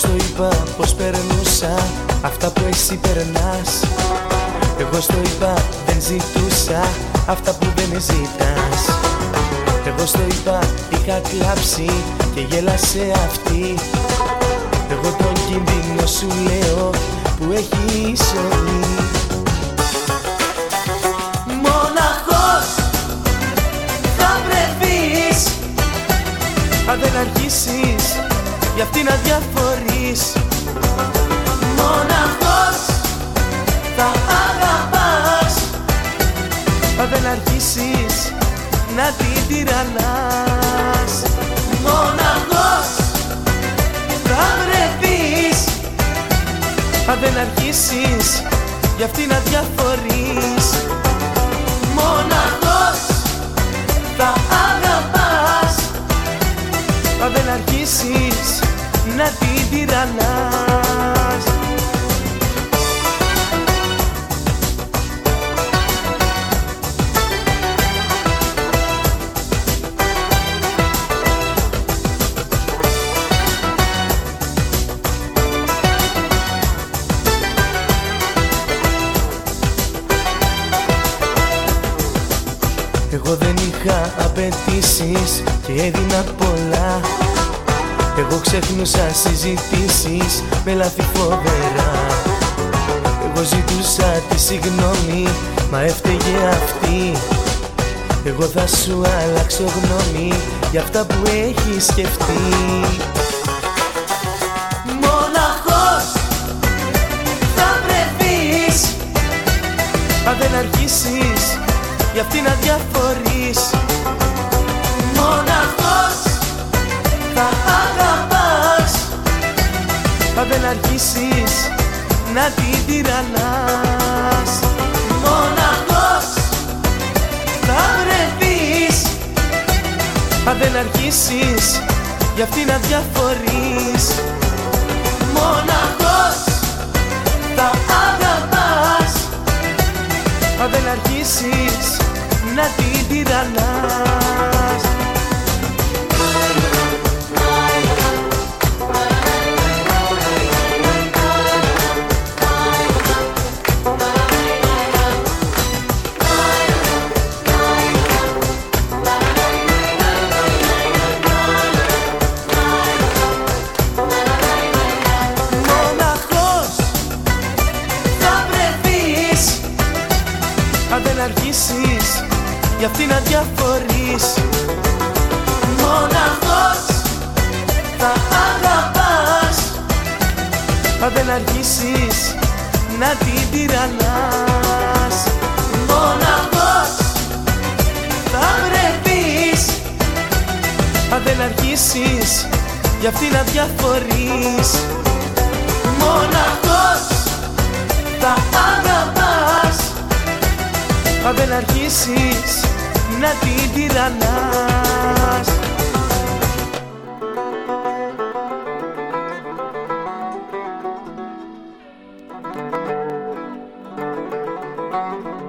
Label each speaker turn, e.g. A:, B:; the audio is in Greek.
A: Εγώ στο είπα πως περνούσα αυτά που εσύ περνάς. Εγώ στο είπα δεν ζητούσα αυτά που δεν ζητάς. Εγώ στο είπα είχα κλάψει και γέλασε αυτή. Εγώ τον κίνδυνο σου λέω που έχει η ζωή Μοναχός θα βρεθείς. Αν δεν αρχίσεις για αυτή να διαφορείς. Μοναχός θα αγαπάς. Αν δεν αρχίσεις να την τυραννάς. Μοναχός θα βρεθείς. Αν δεν αρχίσεις για αυτή να διαφορείς να την τυραννάς Εγώ δεν είχα απαιτήσεις και έδινα πολλά εγώ ξεχνούσα συζητήσεις με λάθη φοβερά. Εγώ ζητούσα τη συγγνώμη μα έφταιγε αυτή. Εγώ θα σου αλλάξω γνώμη για αυτά που έχεις σκεφτεί. Μοναχός θα βρεθείς. Αν δεν αρχίσεις για αυτή να διαφορείς Αν δεν αρχίσεις να την τυραννάς. Μοναχός θα βρεθείς. Αν δεν αρχίσεις για αυτή να διαφορείς. Μοναχός θα αγαπάς. Αν δεν αρχίσεις να την τυραννάς Αν δεν αρχίσεις για αυτή να διαφορείς. Μοναχός θα αγαπάς. Αν δεν αρχίσεις να την τυραννάς. Μοναχός θα βρεθείς. Αν δεν αρχίσεις για αυτή να διαφορείς. Μοναχός αρχίσεις να την τυραννάς. Thank